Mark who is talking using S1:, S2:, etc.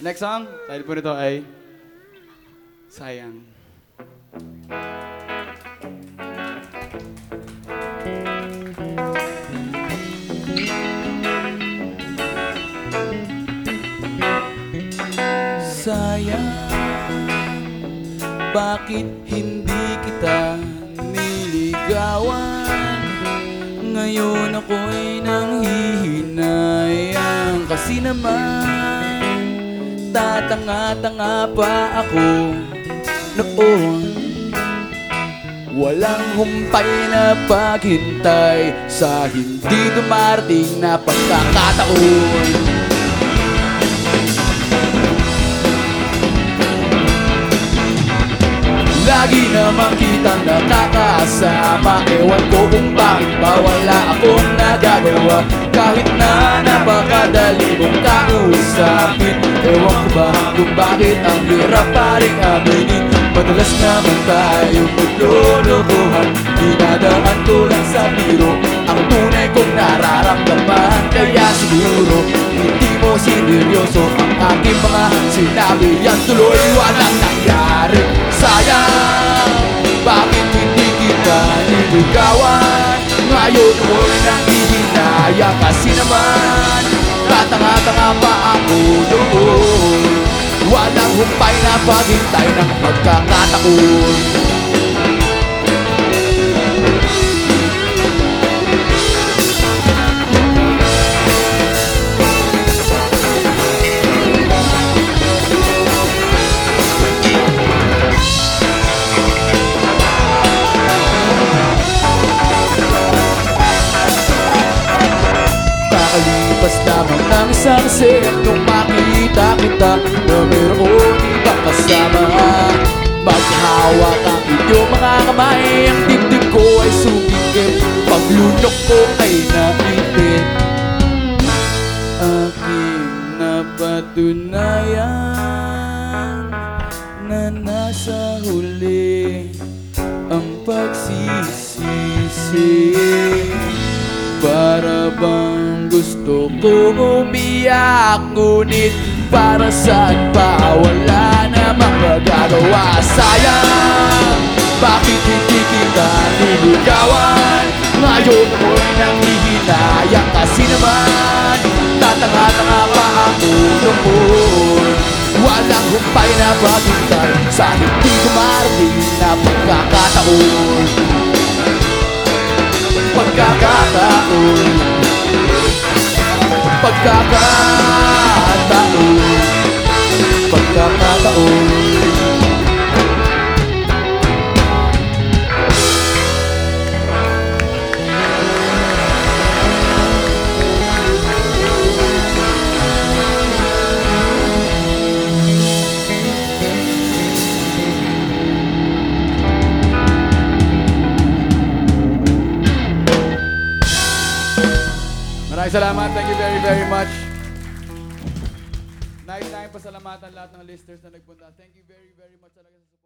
S1: Next song, title po nito ay Sayang. Sayang, bakit hindi kita niligawan? Ngayon ako'y nanghihinayang Kasi naman Tatanga-tanga pa ako noon. Walang humpay na paghintay Sa hindi dumarating na pagkakataon. Lagi naman kitang nakakasama. Ewan ko kung bakit ba wala akong nagagawa. Kahit na napakadali mong kausapin Ewan ko ba kung bakit ang hirap pa rin aminin Madalas naman tayo maglulukuhan Dinadaan ko lang sa biro Ang tunay kong nararamdaman. Kaya siguro hindi mo sineryoso Ang aking mga sinabi. Yan tuloy walang nangyari. Sayang, bakit hindi kita niligawan? Ngayon ako'y nangihinaya Kasi naman, tatanga-tanga pa ako doon Walang humpay na paghintay ng pagkakataon. Kakalipas lamang ng isang set Nung makita kita Paglunok ko ay napitin Aking napatunayan Na nasa huli Ang pagsisisi para bang gusto kong umiyak Ngunit para saan pa wala namang magagawa Sayang, bakit hindi kita niligawan Ngayon ako'y nanghihinayang kasi naman Tatanga-tanga pa ako noon Walang humpay na paghintay Sa hindi dumarating na pagkakataon. Pagkakataon. Pagkakataon Maraming salamat. Thank you very, very much. Nice time pasalamatan lahat ng listeners na nagpunta. Thank you very, very much talaga sa.